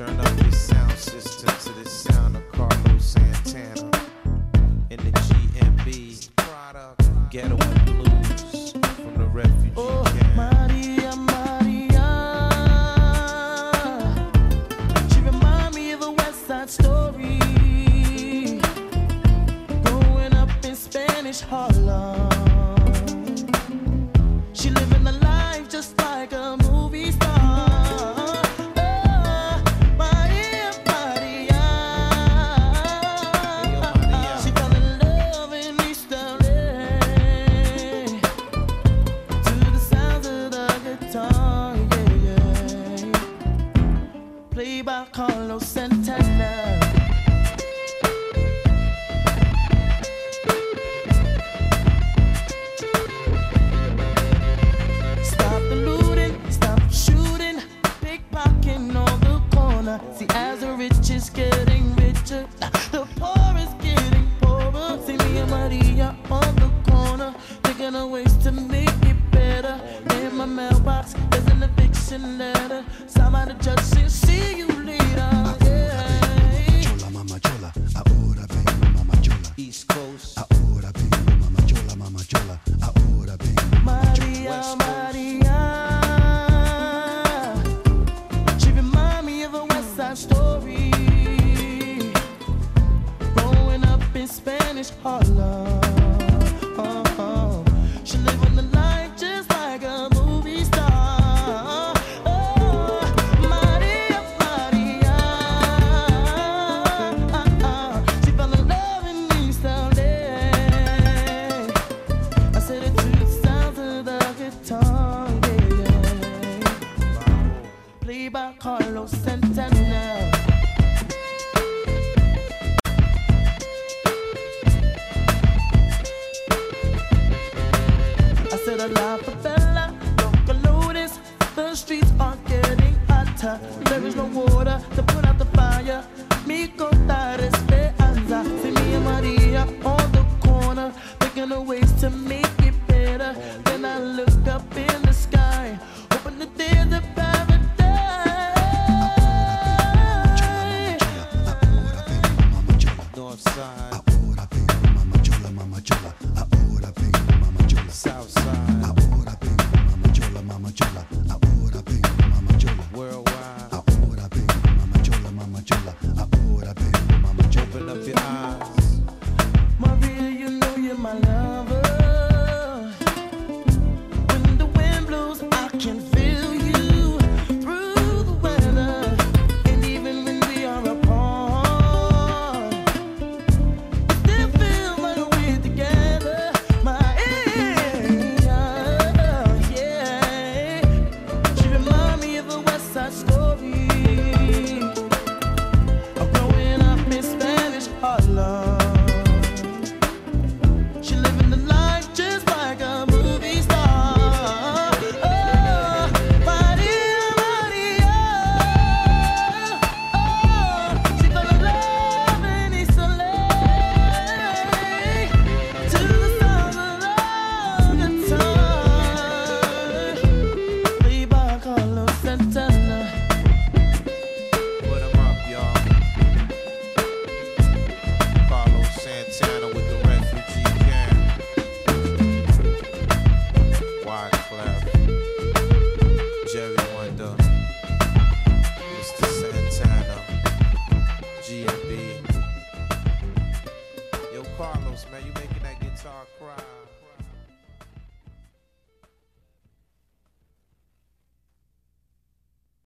Turn up your sound system to the sound of Carlos Santana in the G&B Blues from the refugee oh, camp. Maria, Maria, she remind me of a West Side Story. Growing up in Spanish Harlem, she living the party on the corner, thinking of ways to make it better. In my mailbox, there's an eviction letter. Sign our love. There is no water to put out the fire. Me contar. Carlos, man. You making that guitar cry.